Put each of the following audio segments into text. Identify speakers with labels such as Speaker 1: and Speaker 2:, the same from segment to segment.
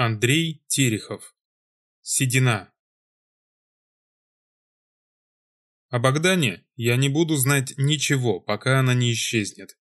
Speaker 1: Андрей Терехов. Седина. О Богдане я не буду знать ничего, пока она не исчезнет.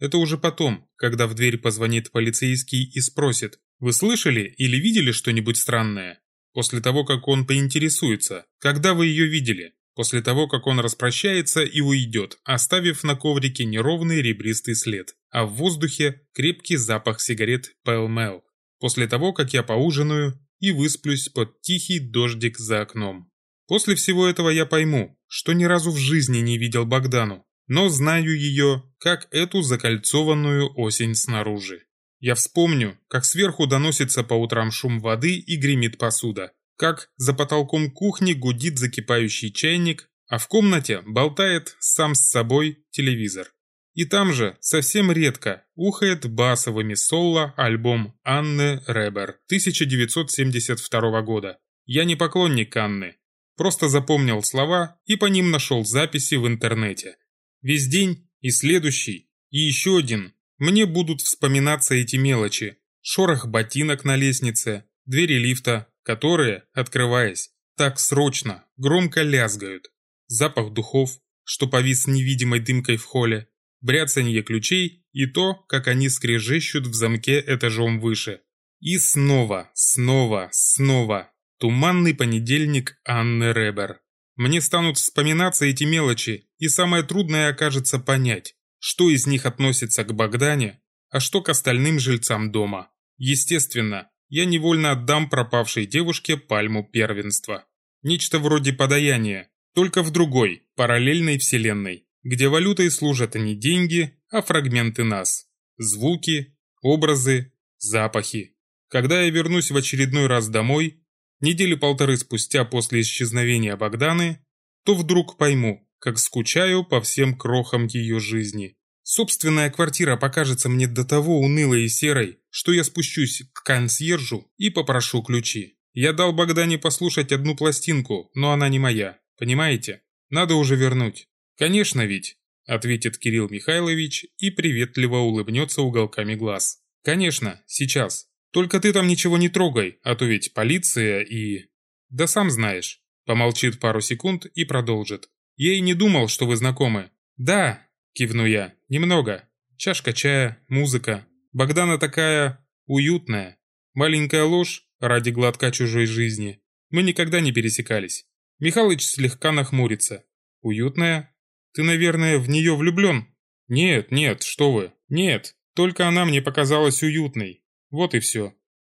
Speaker 1: Это уже потом, когда в дверь позвонит полицейский и спросит, «Вы слышали или видели что-нибудь странное?» После того, как он поинтересуется, «Когда вы ее видели?» После того, как он распрощается и уйдет, оставив на коврике неровный ребристый след, а в воздухе крепкий запах сигарет Pell Mell после того, как я поужинаю и высплюсь под тихий дождик за окном. После всего этого я пойму, что ни разу в жизни не видел Богдану, но знаю ее, как эту закольцованную осень снаружи. Я вспомню, как сверху доносится по утрам шум воды и гремит посуда, как за потолком кухни гудит закипающий чайник, а в комнате болтает сам с собой телевизор. И там же, совсем редко, ухает басовыми соло альбом Анны Ребер 1972 года. Я не поклонник Анны, просто запомнил слова и по ним нашел записи в интернете. Весь день и следующий, и еще один, мне будут вспоминаться эти мелочи. Шорох ботинок на лестнице, двери лифта, которые, открываясь, так срочно, громко лязгают. Запах духов, что повис невидимой дымкой в холле, бряцанье ключей и то, как они скрежещут в замке этажом выше. И снова, снова, снова. Туманный понедельник Анны Ребер. Мне станут вспоминаться эти мелочи, и самое трудное окажется понять, что из них относится к Богдане, а что к остальным жильцам дома. Естественно, я невольно отдам пропавшей девушке пальму первенства. Нечто вроде подаяния, только в другой, параллельной вселенной где валютой служат не деньги, а фрагменты нас. Звуки, образы, запахи. Когда я вернусь в очередной раз домой, недели полторы спустя после исчезновения Богданы, то вдруг пойму, как скучаю по всем крохам ее жизни. Собственная квартира покажется мне до того унылой и серой, что я спущусь к консьержу и попрошу ключи. Я дал Богдане послушать одну пластинку, но она не моя, понимаете? Надо уже вернуть. «Конечно ведь», — ответит Кирилл Михайлович и приветливо улыбнется уголками глаз. «Конечно, сейчас. Только ты там ничего не трогай, а то ведь полиция и...» «Да сам знаешь». Помолчит пару секунд и продолжит. «Я и не думал, что вы знакомы». «Да», — кивну я, — «немного. Чашка чая, музыка. Богдана такая... уютная. Маленькая ложь ради глотка чужой жизни. Мы никогда не пересекались». Михалыч слегка нахмурится. «Уютная? Ты, наверное, в нее влюблен?» «Нет, нет, что вы. Нет, только она мне показалась уютной. Вот и все».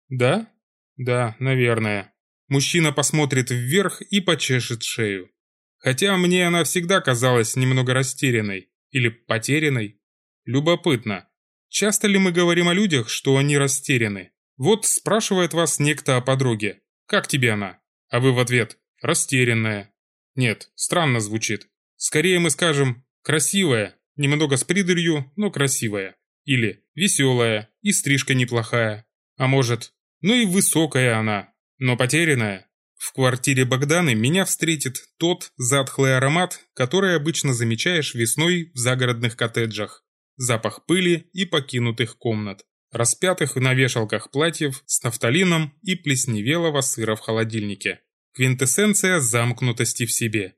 Speaker 1: «Да?» «Да, наверное». Мужчина посмотрит вверх и почешет шею. Хотя мне она всегда казалась немного растерянной. Или потерянной. Любопытно. Часто ли мы говорим о людях, что они растеряны? Вот спрашивает вас некто о подруге. Как тебе она? А вы в ответ «растерянная». Нет, странно звучит. Скорее мы скажем «красивая», немного с придурью, но красивая. Или «веселая» и стрижка неплохая. А может, ну и высокая она, но потерянная. В квартире Богданы меня встретит тот затхлый аромат, который обычно замечаешь весной в загородных коттеджах. Запах пыли и покинутых комнат, распятых на вешалках платьев с нафталином и плесневелого сыра в холодильнике. Квинтэссенция замкнутости в себе.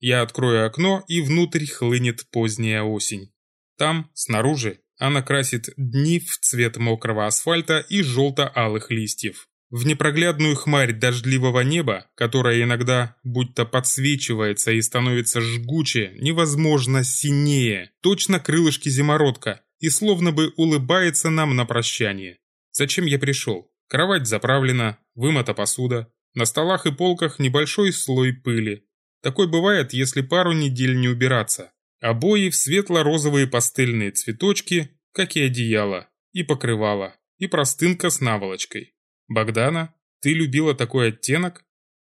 Speaker 1: Я открою окно, и внутрь хлынет поздняя осень. Там, снаружи, она красит дни в цвет мокрого асфальта и желто-алых листьев. В непроглядную хмарь дождливого неба, которая иногда будто подсвечивается и становится жгуче, невозможно синее, точно крылышки зимородка, и словно бы улыбается нам на прощание. Зачем я пришел? Кровать заправлена, вымыта посуда. На столах и полках небольшой слой пыли. Такой бывает, если пару недель не убираться. Обои в светло-розовые пастельные цветочки, как и одеяло, и покрывало, и простынка с наволочкой. Богдана, ты любила такой оттенок?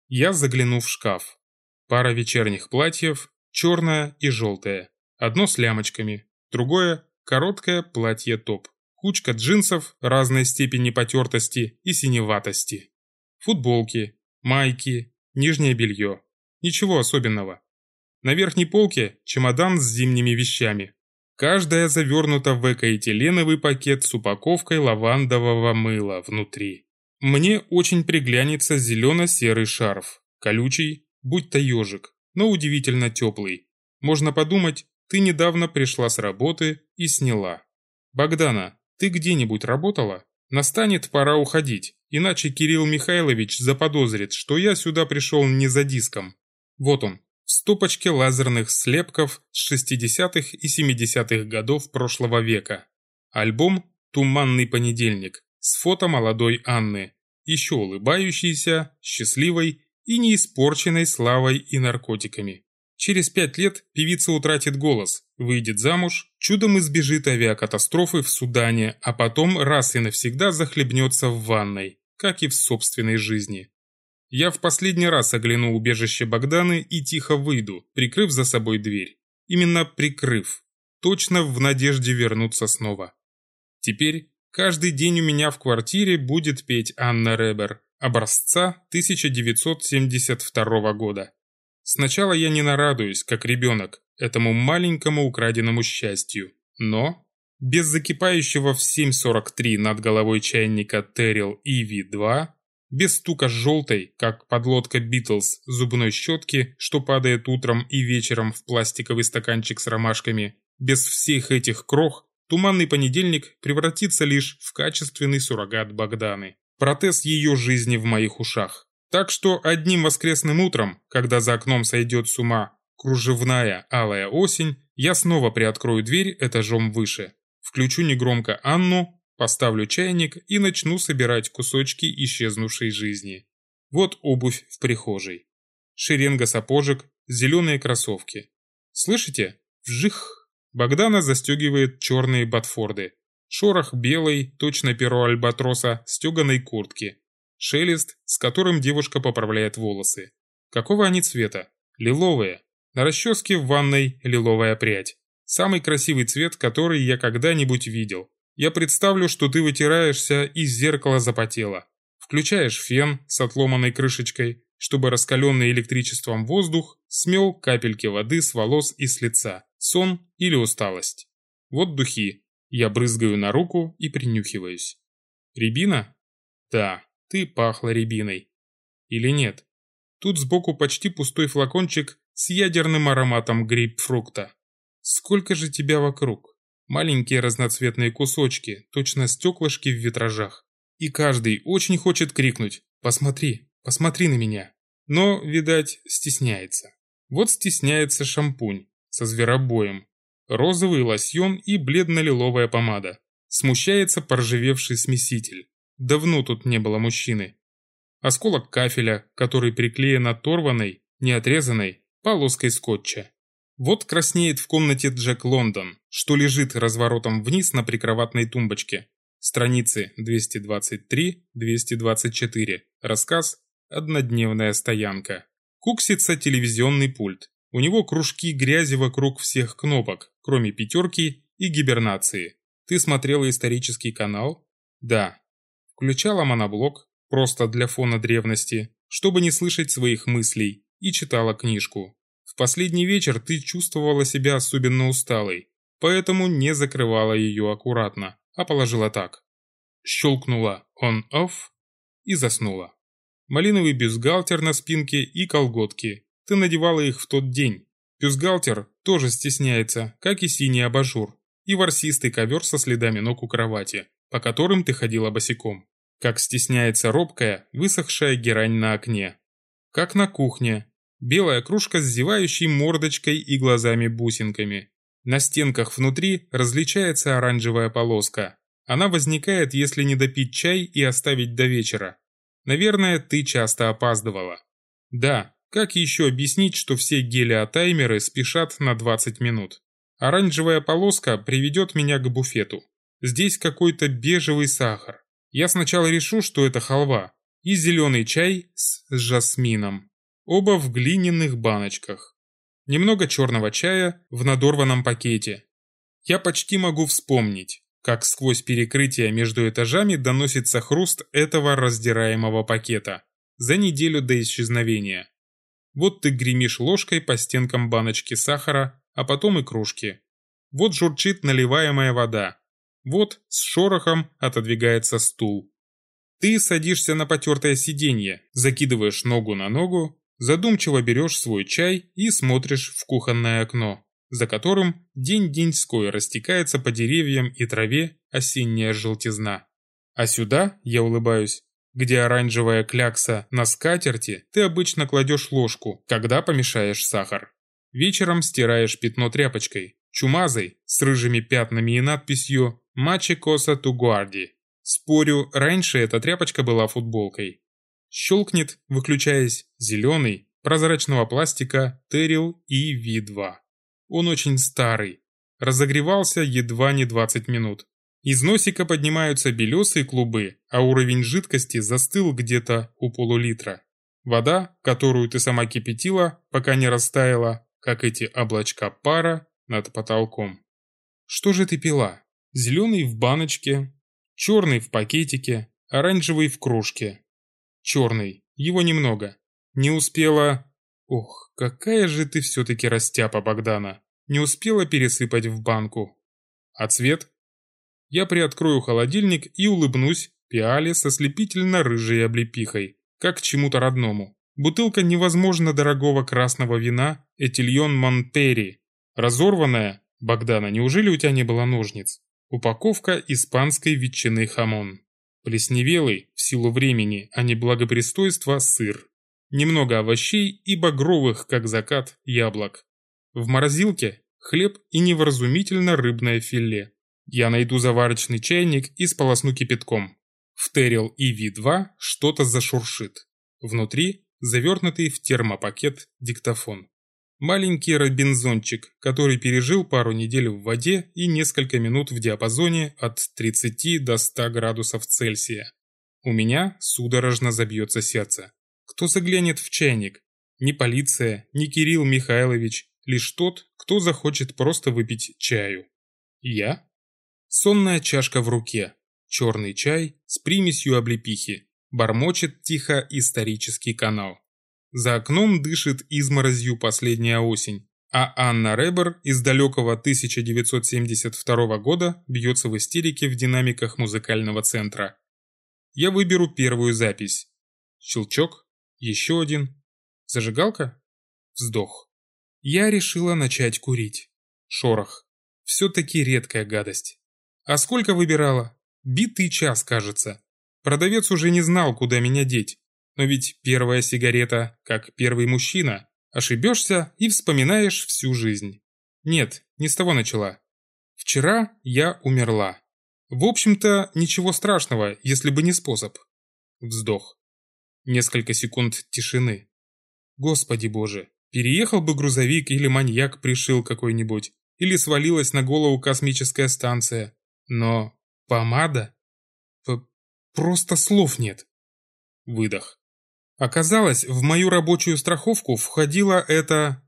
Speaker 1: Я загляну в шкаф. Пара вечерних платьев, черное и желтое. Одно с лямочками, другое – короткое платье-топ. Кучка джинсов разной степени потертости и синеватости. Футболки, майки, нижнее белье. Ничего особенного. На верхней полке чемодан с зимними вещами. Каждая завернута в экоэтиленовый пакет с упаковкой лавандового мыла внутри. Мне очень приглянется зелено-серый шарф, колючий, будь то ежик, но удивительно теплый. Можно подумать, ты недавно пришла с работы и сняла. Богдана, ты где-нибудь работала? Настанет пора уходить, иначе Кирилл Михайлович заподозрит, что я сюда пришел не за диском. Вот он, в стопочке лазерных слепков с 60-х и 70-х годов прошлого века. Альбом «Туманный понедельник» с фото молодой Анны, еще улыбающейся, счастливой и не испорченной славой и наркотиками. Через пять лет певица утратит голос, выйдет замуж, чудом избежит авиакатастрофы в Судане, а потом раз и навсегда захлебнется в ванной, как и в собственной жизни. Я в последний раз огляну убежище Богданы и тихо выйду, прикрыв за собой дверь. Именно прикрыв. Точно в надежде вернуться снова. Теперь каждый день у меня в квартире будет петь Анна Ребер, образца 1972 года. Сначала я не нарадуюсь, как ребенок, этому маленькому украденному счастью. Но, без закипающего в 7.43 над головой чайника Террил Иви-2, без стука желтой, как подлодка Битлз, зубной щетки, что падает утром и вечером в пластиковый стаканчик с ромашками, без всех этих крох, туманный понедельник превратится лишь в качественный суррогат Богданы. Протез ее жизни в моих ушах. Так что одним воскресным утром, когда за окном сойдет с ума кружевная алая осень, я снова приоткрою дверь этажом выше, включу негромко Анну, поставлю чайник и начну собирать кусочки исчезнувшей жизни. Вот обувь в прихожей. Шеренга сапожек, зеленые кроссовки. Слышите? Вжих! Богдана застегивает черные ботфорды. Шорох белой, точно перо альбатроса, стеганой куртки. Шелест, с которым девушка поправляет волосы. Какого они цвета? Лиловые. На расческе в ванной лиловая прядь. Самый красивый цвет, который я когда-нибудь видел. Я представлю, что ты вытираешься, и зеркало запотело. Включаешь фен с отломанной крышечкой, чтобы раскаленный электричеством воздух смел капельки воды с волос и с лица, сон или усталость. Вот духи. Я брызгаю на руку и принюхиваюсь. Рябина? Да, ты пахла рябиной. Или нет? Тут сбоку почти пустой флакончик с ядерным ароматом грейпфрукта. Сколько же тебя вокруг? Маленькие разноцветные кусочки, точно стеклышки в витражах. И каждый очень хочет крикнуть «Посмотри, посмотри на меня!» Но, видать, стесняется. Вот стесняется шампунь со зверобоем, розовый лосьон и бледно-лиловая помада. Смущается поржавевший смеситель. Давно тут не было мужчины. Осколок кафеля, который приклеен оторванной, неотрезанной, полоской скотча. Вот краснеет в комнате Джек Лондон, что лежит разворотом вниз на прикроватной тумбочке. Страницы 223-224. Рассказ «Однодневная стоянка». Куксится телевизионный пульт. У него кружки грязи вокруг всех кнопок, кроме пятерки и гибернации. Ты смотрела исторический канал? Да, включала моноблок, просто для фона древности, чтобы не слышать своих мыслей, и читала книжку. Последний вечер ты чувствовала себя особенно усталой, поэтому не закрывала ее аккуратно, а положила так. Щелкнула on-off и заснула. Малиновый бюстгальтер на спинке и колготки. Ты надевала их в тот день. Бюстгальтер тоже стесняется, как и синий абажур, и ворсистый ковер со следами ног у кровати, по которым ты ходила босиком. Как стесняется робкая, высохшая герань на окне. Как на кухне. Белая кружка с зевающей мордочкой и глазами-бусинками. На стенках внутри различается оранжевая полоска. Она возникает, если не допить чай и оставить до вечера. Наверное, ты часто опаздывала. Да, как еще объяснить, что все гелиотаймеры спешат на 20 минут? Оранжевая полоска приведет меня к буфету. Здесь какой-то бежевый сахар. Я сначала решу, что это халва, и зеленый чай с жасмином. Оба в глиняных баночках. Немного черного чая в надорванном пакете. Я почти могу вспомнить, как сквозь перекрытие между этажами доносится хруст этого раздираемого пакета. За неделю до исчезновения. Вот ты гремишь ложкой по стенкам баночки сахара, а потом и кружки. Вот журчит наливаемая вода. Вот с шорохом отодвигается стул. Ты садишься на потертое сиденье, закидываешь ногу на ногу, задумчиво берешь свой чай и смотришь в кухонное окно, за которым день-деньской растекается по деревьям и траве осенняя желтизна. А сюда, я улыбаюсь, где оранжевая клякса на скатерти, ты обычно кладешь ложку, когда помешаешь сахар. Вечером стираешь пятно тряпочкой, чумазой, с рыжими пятнами и надписью «Маче Коса Тугуарди». Спорю, раньше эта тряпочка была футболкой. Щелкнет, выключаясь, зеленый, прозрачного пластика Терил EV2. Он очень старый. Разогревался едва не 20 минут. Из носика поднимаются белесые клубы, а уровень жидкости застыл где-то у полулитра. Вода, которую ты сама кипятила, пока не растаяла, как эти облачка пара над потолком. Что же ты пила? Зеленый в баночке, Черный в пакетике, оранжевый в кружке. Черный, его немного. Не успела... Ох, какая же ты все-таки растяпа, Богдана. Не успела пересыпать в банку. А цвет? Я приоткрою холодильник и улыбнусь пиале со слепительно-рыжей облепихой, как к чему-то родному. Бутылка невозможно дорогого красного вина Этильон Монтери. Разорванная. Богдана, неужели у тебя не было ножниц? Упаковка испанской ветчины хамон. Плесневелый, в силу времени, а не благопристойства, сыр. Немного овощей и багровых, как закат, яблок. В морозилке хлеб и невразумительно рыбное филе. Я найду заварочный чайник и сполосну кипятком. В Террил EV2 что-то зашуршит. Внутри завернутый в термопакет диктофон. Маленький робинзончик, который пережил пару недель в воде и несколько минут в диапазоне от 30 до 100 градусов Цельсия. У меня судорожно забьется сердце. Кто заглянет в чайник? Ни полиция, ни Кирилл Михайлович, лишь тот, кто захочет просто выпить чаю. Я? Сонная чашка в руке, черный чай с примесью облепихи, бормочет тихо исторический канал. За окном дышит изморозью последняя осень, а Анна Ребер из далекого 1972 года бьется в истерике в динамиках музыкального центра. Я выберу первую запись. Щелчок, еще один. Зажигалка? Вздох. Я решила начать курить. Шорох. Все-таки редкая гадость. А сколько выбирала? Битый час, кажется. Продавец уже не знал, куда меня деть. Но ведь первая сигарета, как первый мужчина. Ошибешься и вспоминаешь всю жизнь. Нет, не с того начала. Вчера я умерла. В общем-то, ничего страшного, если бы не способ. Вздох. Несколько секунд тишины. Господи боже, переехал бы грузовик или маньяк пришил какой-нибудь, или свалилась на голову космическая станция. Но помада? П просто слов нет. Выдох. Оказалось, в мою рабочую страховку входило это...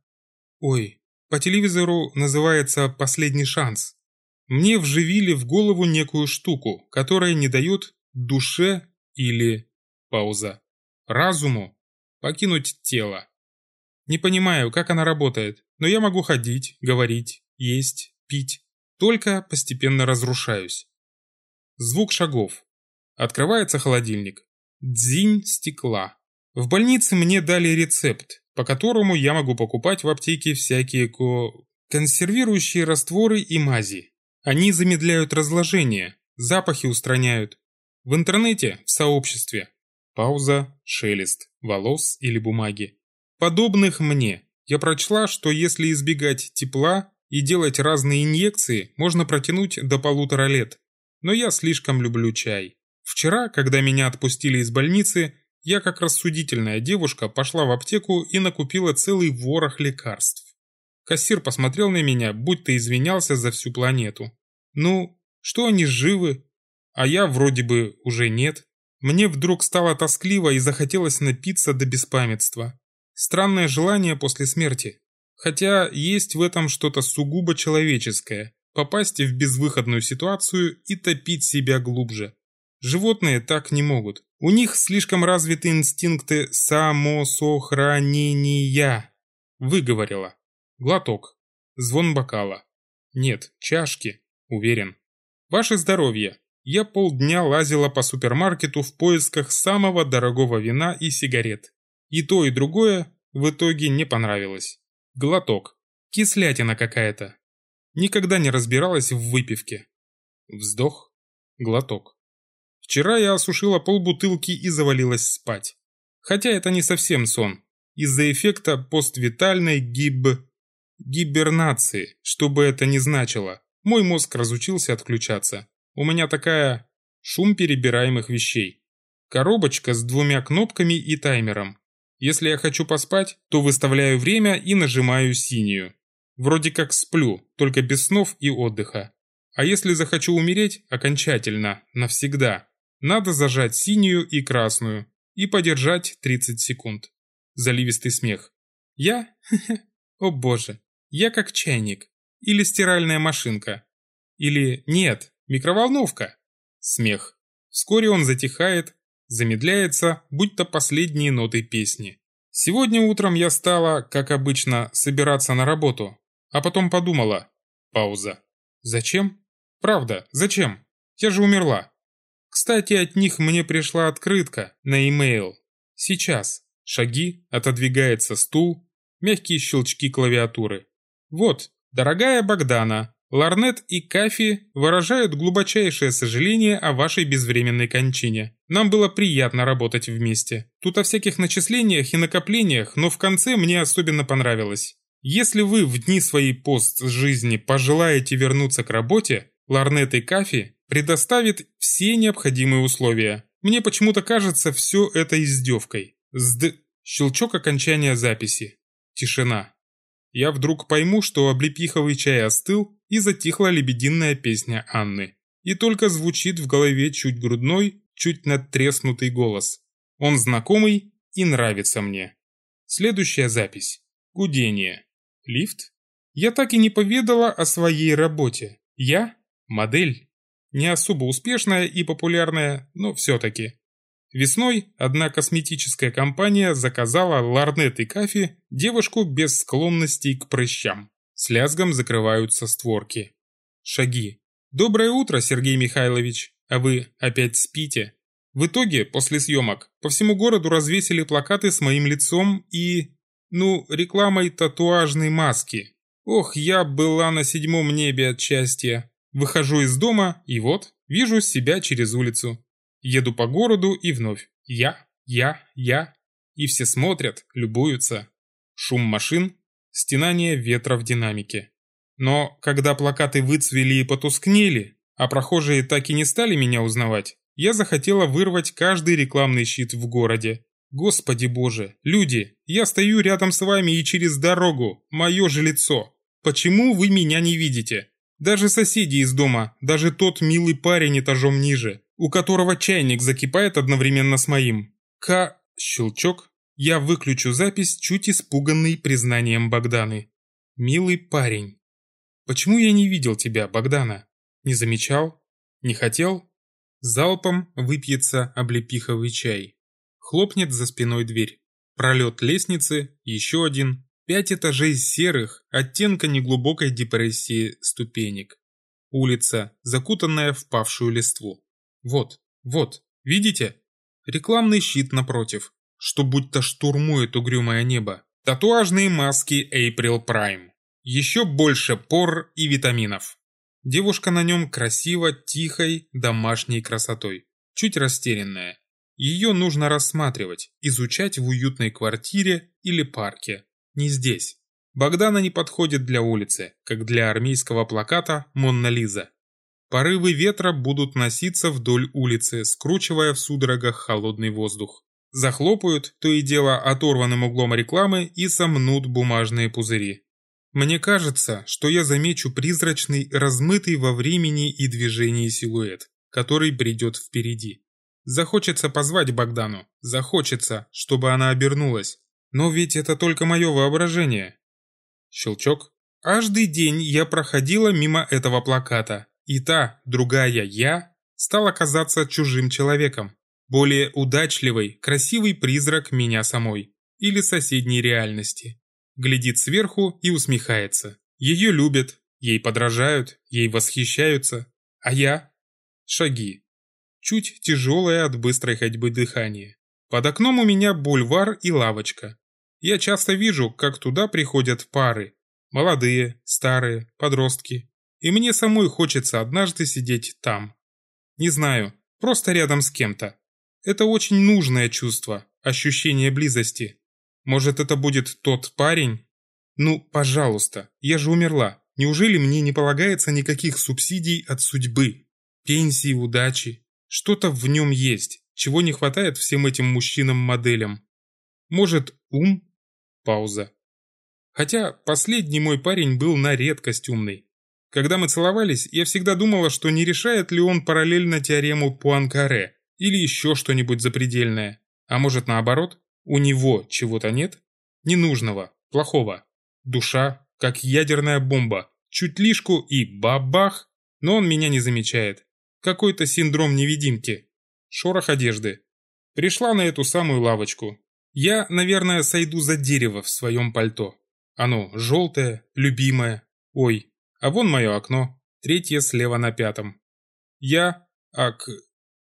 Speaker 1: Ой, по телевизору называется «Последний шанс». Мне вживили в голову некую штуку, которая не дает душе или... Пауза. Разуму покинуть тело. Не понимаю, как она работает, но я могу ходить, говорить, есть, пить. Только постепенно разрушаюсь. Звук шагов. Открывается холодильник. Дзинь стекла. В больнице мне дали рецепт, по которому я могу покупать в аптеке всякие ко... консервирующие растворы и мази. Они замедляют разложение, запахи устраняют. В интернете, в сообществе. Пауза, шелест, волос или бумаги. Подобных мне. Я прочла, что если избегать тепла и делать разные инъекции, можно протянуть до полутора лет. Но я слишком люблю чай. Вчера, когда меня отпустили из больницы, я, как рассудительная девушка, пошла в аптеку и накупила целый ворох лекарств. Кассир посмотрел на меня, будто извинялся за всю планету. Ну, что они живы? А я вроде бы уже нет. Мне вдруг стало тоскливо и захотелось напиться до беспамятства. Странное желание после смерти. Хотя есть в этом что-то сугубо человеческое. Попасть в безвыходную ситуацию и топить себя глубже. Животные так не могут. У них слишком развиты инстинкты самосохранения. Выговорила. Глоток. Звон бокала. Нет, чашки. Уверен. Ваше здоровье. Я полдня лазила по супермаркету в поисках самого дорогого вина и сигарет. И то, и другое в итоге не понравилось. Глоток. Кислятина какая-то. Никогда не разбиралась в выпивке. Вздох. Глоток. Вчера я осушила полбутылки и завалилась спать. Хотя это не совсем сон. Из-за эффекта поствитальной гиб... гибернации, что бы это ни значило. Мой мозг разучился отключаться. У меня такая... шум перебираемых вещей. Коробочка с двумя кнопками и таймером. Если я хочу поспать, то выставляю время и нажимаю синюю. Вроде как сплю, только без снов и отдыха. А если захочу умереть окончательно, навсегда, надо зажать синюю и красную и подержать 30 секунд. Заливистый смех. Я? О боже, я как чайник. Или стиральная машинка. Или нет, микроволновка. Смех. Вскоре он затихает, замедляется, будь то последние ноты песни. Сегодня утром я стала, как обычно, собираться на работу, а потом подумала. Пауза. Зачем? Правда, зачем? Я же умерла. Кстати, от них мне пришла открытка на e-mail. Сейчас. Шаги, отодвигается стул, мягкие щелчки клавиатуры. Вот, дорогая Богдана, Ларнет и Кафи выражают глубочайшее сожаление о вашей безвременной кончине. Нам было приятно работать вместе. Тут о всяких начислениях и накоплениях, но в конце мне особенно понравилось. Если вы в дни своей пост-жизни пожелаете вернуться к работе, Ларнет и Кафи предоставит все необходимые условия. Мне почему-то кажется все это издевкой. Сд... Щелчок окончания записи. Тишина. Я вдруг пойму, что облепиховый чай остыл, и затихла лебединая песня Анны. И только звучит в голове чуть грудной, чуть надтреснутый голос. Он знакомый и нравится мне. Следующая запись. Гудение. Лифт? Я так и не поведала о своей работе. Я – модель. Не особо успешная и популярная, но все-таки. Весной одна косметическая компания заказала Ларнет и Кафи девушку без склонностей к прыщам. С лязгом закрываются створки. Шаги. «Доброе утро, Сергей Михайлович. А вы опять спите?» В итоге, после съемок, по всему городу развесили плакаты с моим лицом и... Ну, рекламой татуажной маски. Ох, я была на седьмом небе от счастья. Выхожу из дома, и вот, вижу себя через улицу. Еду по городу и вновь. Я, я, я. И все смотрят, любуются. Шум машин, стенание ветра в динамике. Но когда плакаты выцвели и потускнели, а прохожие так и не стали меня узнавать, я захотела вырвать каждый рекламный щит в городе. Господи боже, люди, я стою рядом с вами и через дорогу, мое же лицо. Почему вы меня не видите? Даже соседи из дома, даже тот милый парень этажом ниже, у которого чайник закипает одновременно с моим. К... Щелчок. Я выключу запись, чуть испуганный признанием Богданы. Милый парень. Почему я не видел тебя, Богдана? Не замечал? Не хотел? Залпом выпьется облепиховый чай. Хлопнет за спиной дверь. Пролет лестницы, еще один. Пять этажей серых, оттенка неглубокой депрессии ступенек. Улица, закутанная в павшую листву. Вот, вот, видите? Рекламный щит напротив, что будто штурмует угрюмое небо. Татуажные маски April Prime. Еще больше пор и витаминов. Девушка на нем красиво, тихой, домашней красотой. Чуть растерянная. Ее нужно рассматривать, изучать в уютной квартире или парке. Не здесь. Богдана не подходит для улицы, как для армейского плаката «Монна Лиза». Порывы ветра будут носиться вдоль улицы, скручивая в судорогах холодный воздух. Захлопают, то и дело оторванным углом рекламы и сомнут бумажные пузыри. Мне кажется, что я замечу призрачный, размытый во времени и движении силуэт, который придет впереди. Захочется позвать Богдану, захочется, чтобы она обернулась. Но ведь это только мое воображение. Щелчок. Каждый день я проходила мимо этого плаката, и та, другая я, стала казаться чужим человеком. Более удачливый, красивый призрак меня самой. Или соседней реальности. Глядит сверху и усмехается. Ее любят, ей подражают, ей восхищаются. А я? Шаги. Чуть тяжелое от быстрой ходьбы дыхание. Под окном у меня бульвар и лавочка. Я часто вижу, как туда приходят пары. Молодые, старые, подростки. И мне самой хочется однажды сидеть там. Не знаю, просто рядом с кем-то. Это очень нужное чувство, ощущение близости. Может, это будет тот парень? Ну, пожалуйста, я же умерла. Неужели мне не полагается никаких субсидий от судьбы? Пенсии, удачи? Что-то в нем есть, чего не хватает всем этим мужчинам-моделям. Может, ум? Пауза. Хотя последний мой парень был на редкость умный. Когда мы целовались, я всегда думала, что не решает ли он параллельно теорему Пуанкаре или еще что-нибудь запредельное. А может наоборот, у него чего-то нет? Ненужного, плохого. Душа, как ядерная бомба, чуть лишку и бабах, но он меня не замечает. Какой-то синдром невидимки. Шорох одежды. Пришла на эту самую лавочку. Я, наверное, сойду за дерево в своем пальто. Оно желтое, любимое. Ой, а вон мое окно, третье слева на пятом. Я, ак...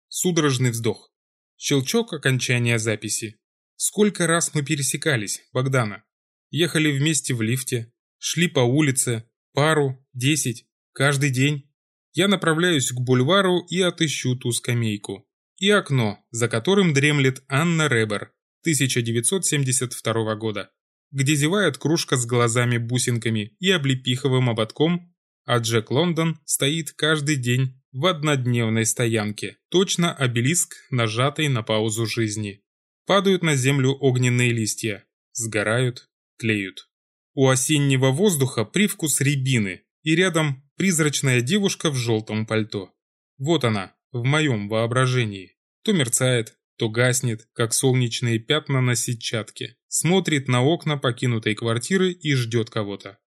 Speaker 1: Судорожный вздох. Щелчок окончания записи. Сколько раз мы пересекались, Богдана? Ехали вместе в лифте, шли по улице, пару, десять, каждый день. Я направляюсь к бульвару и отыщу ту скамейку. И окно, за которым дремлет Анна Ребер, 1972 года, где зевает кружка с глазами-бусинками и облепиховым ободком, а Джек Лондон стоит каждый день в однодневной стоянке, точно обелиск, нажатый на паузу жизни. Падают на землю огненные листья, сгорают, тлеют. У осеннего воздуха привкус рябины, и рядом призрачная девушка в желтом пальто. Вот она, в моем воображении. То мерцает, то гаснет, как солнечные пятна на сетчатке. Смотрит на окна покинутой квартиры и ждет кого-то.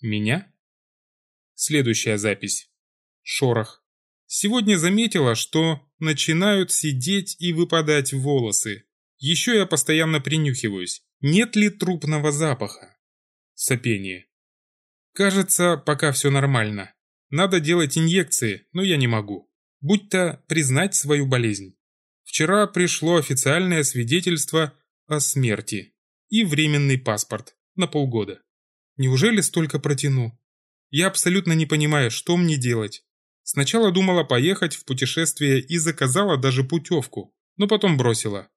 Speaker 1: Меня? Следующая запись. Шорох. Сегодня заметила, что начинают сидеть и выпадать волосы. Еще я постоянно принюхиваюсь. Нет ли трупного запаха? Сопение. Кажется, пока все нормально. Надо делать инъекции, но я не могу. Будь-то признать свою болезнь. Вчера пришло официальное свидетельство о смерти и временный паспорт на полгода. Неужели столько протяну? Я абсолютно не понимаю, что мне делать. Сначала думала поехать в путешествие и заказала даже путевку, но потом бросила.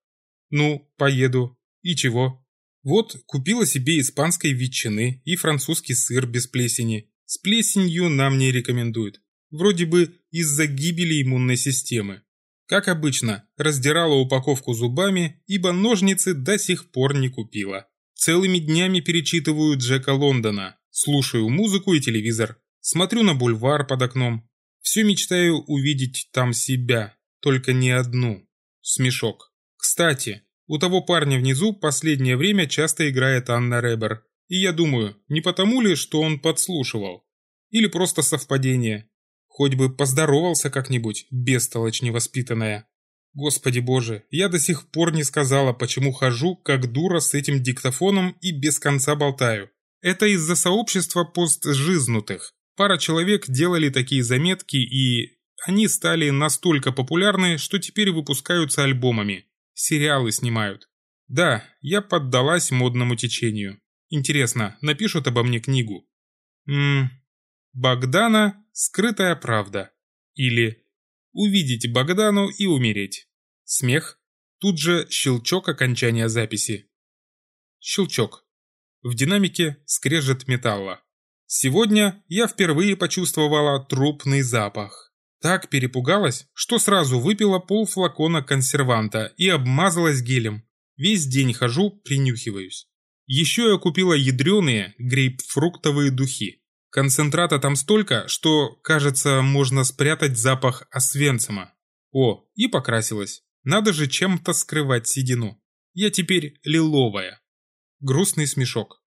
Speaker 1: Ну, поеду. И чего? Вот, купила себе испанской ветчины и французский сыр без плесени. С плесенью нам не рекомендуют. Вроде бы из-за гибели иммунной системы. Как обычно, раздирала упаковку зубами, ибо ножницы до сих пор не купила. Целыми днями перечитываю Джека Лондона, слушаю музыку и телевизор, смотрю на бульвар под окном. Все мечтаю увидеть там себя, только не одну. Смешок. Кстати, у того парня внизу последнее время часто играет Анна Ребер. И я думаю, не потому ли, что он подслушивал? Или просто совпадение? Хоть бы поздоровался как-нибудь, бестолочь невоспитанная. Господи боже, я до сих пор не сказала, почему хожу, как дура с этим диктофоном и без конца болтаю. Это из-за сообщества постжизнутых. Пара человек делали такие заметки, и они стали настолько популярны, что теперь выпускаются альбомами. Сериалы снимают. Да, я поддалась модному течению. Интересно, напишут обо мне книгу? Ммм... Богдана «Скрытая правда». Или «Увидеть Богдану и умереть». Смех. Тут же щелчок окончания записи. Щелчок. В динамике скрежет металла. Сегодня я впервые почувствовала трупный запах. Так перепугалась, что сразу выпила полфлакона консерванта и обмазалась гелем. Весь день хожу, принюхиваюсь. Еще я купила ядреные грейпфруктовые духи. Концентрата там столько, что, кажется, можно спрятать запах освенцима. О, и покрасилась. Надо же чем-то скрывать седину. Я теперь лиловая. Грустный смешок.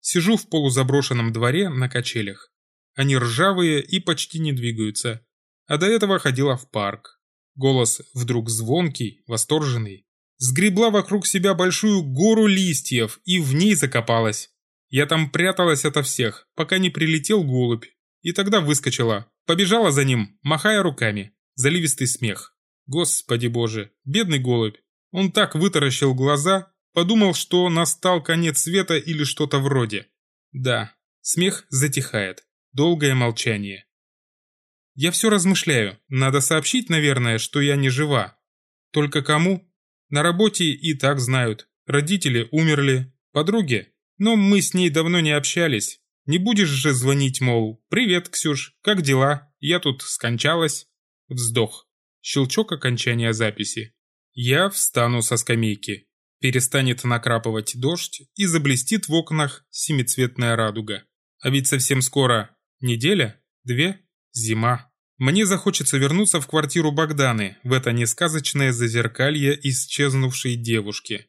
Speaker 1: Сижу в полузаброшенном дворе на качелях. Они ржавые и почти не двигаются а до этого ходила в парк. Голос вдруг звонкий, восторженный. Сгребла вокруг себя большую гору листьев и в ней закопалась. Я там пряталась ото всех, пока не прилетел голубь. И тогда выскочила, побежала за ним, махая руками. заливистый смех. Господи боже, бедный голубь. Он так вытаращил глаза, подумал, что настал конец света или что-то вроде. Да, смех затихает. Долгое молчание. Я все размышляю. Надо сообщить, наверное, что я не жива. Только кому? На работе и так знают. Родители умерли, подруги. Но мы с ней давно не общались. Не будешь же звонить, мол, «Привет, Ксюш, как дела? Я тут скончалась». Вздох. Щелчок окончания записи. Я встану со скамейки. Перестанет накрапывать дождь и заблестит в окнах семицветная радуга. А ведь совсем скоро неделя, две, зима. Мне захочется вернуться в квартиру Богданы, в это несказочное зазеркалье исчезнувшей девушки.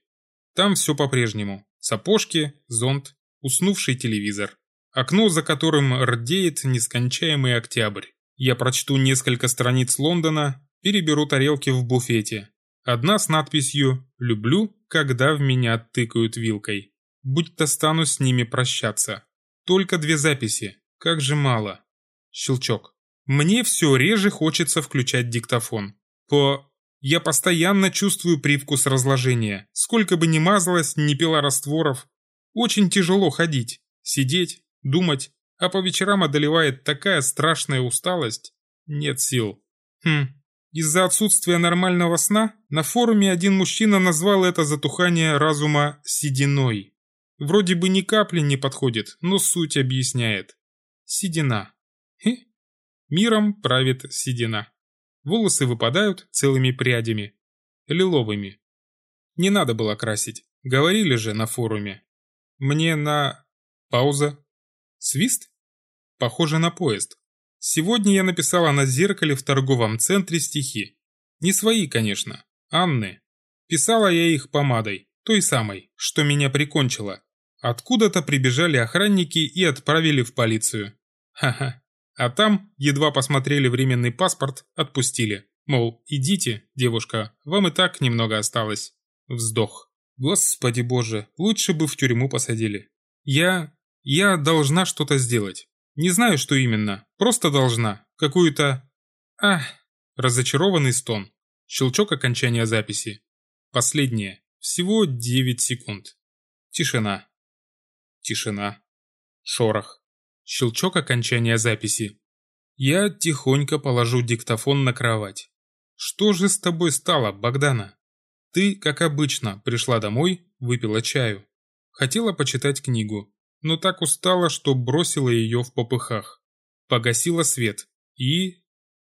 Speaker 1: Там все по-прежнему. Сапожки, зонт, уснувший телевизор. Окно, за которым рдеет нескончаемый октябрь. Я прочту несколько страниц Лондона, переберу тарелки в буфете. Одна с надписью «Люблю, когда в меня тыкают вилкой». Будь-то стану с ними прощаться. Только две записи. Как же мало. Щелчок. Мне все реже хочется включать диктофон. По... Я постоянно чувствую привкус разложения. Сколько бы ни мазалась, ни пила растворов. Очень тяжело ходить, сидеть, думать, а по вечерам одолевает такая страшная усталость. Нет сил. Хм, из-за отсутствия нормального сна на форуме один мужчина назвал это затухание разума «сединой». Вроде бы ни капли не подходит, но суть объясняет. Седина. Хе, Миром правит седина. Волосы выпадают целыми прядями. Лиловыми. Не надо было красить. Говорили же на форуме. Мне на... Пауза. Свист? Похоже на поезд. Сегодня я написала на зеркале в торговом центре стихи. Не свои, конечно. Анны. Писала я их помадой. Той самой, что меня прикончила. Откуда-то прибежали охранники и отправили в полицию. Ха-ха. А там, едва посмотрели временный паспорт, отпустили. Мол, идите, девушка, вам и так немного осталось. Вздох. Господи боже, лучше бы в тюрьму посадили. Я... я должна что-то сделать. Не знаю, что именно, просто должна. Какую-то... Ах... Разочарованный стон. Щелчок окончания записи. Последнее. Всего 9 секунд. Тишина. Тишина. Шорох. Щелчок окончания записи. Я тихонько положу диктофон на кровать. Что же с тобой стало, Богдана? Ты, как обычно, пришла домой, выпила чаю. Хотела почитать книгу, но так устала, что бросила ее в попыхах. Погасила свет и...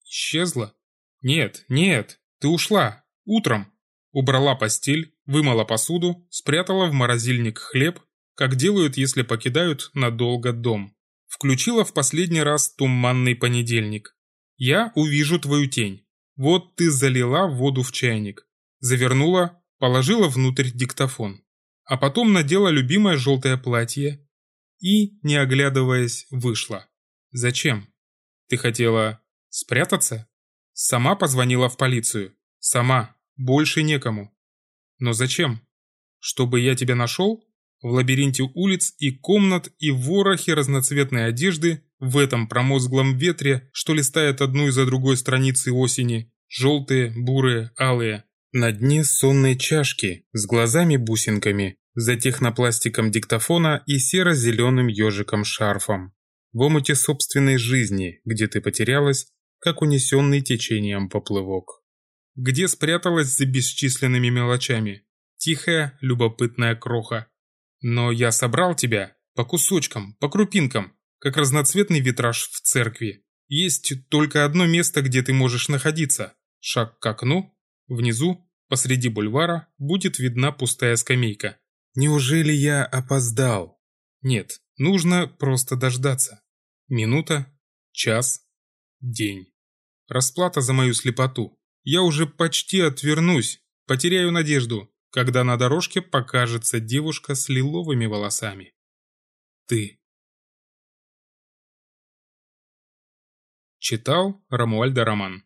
Speaker 1: исчезла. Нет, нет, ты ушла. Утром. Убрала постель, вымыла посуду, спрятала в морозильник хлеб, как делают, если покидают надолго дом. Включила в последний раз туманный понедельник. Я увижу твою тень. Вот ты залила воду в чайник. Завернула, положила внутрь диктофон. А потом надела любимое желтое платье и, не оглядываясь, вышла. Зачем? Ты хотела спрятаться? Сама позвонила в полицию. Сама. Больше некому. Но зачем? Чтобы я тебя нашел? В лабиринте улиц и комнат и ворохе разноцветной одежды, в этом промозглом ветре, что листает одну за другой страницы осени, желтые, бурые, алые. На дне сонной чашки с глазами-бусинками, за технопластиком диктофона и серо-зеленым ежиком-шарфом. В омуте собственной жизни, где ты потерялась, как унесенный течением поплывок. Где спряталась за бесчисленными мелочами? Тихая, любопытная кроха, но я собрал тебя по кусочкам, по крупинкам, как разноцветный витраж в церкви. Есть только одно место, где ты можешь находиться. Шаг к окну, внизу, посреди бульвара, будет видна пустая скамейка. Неужели я опоздал? Нет, нужно просто дождаться. Минута, час, день. Расплата за мою слепоту. Я уже почти отвернусь, потеряю надежду, когда на дорожке покажется девушка с лиловыми волосами. Ты. Читал Рамуальда Роман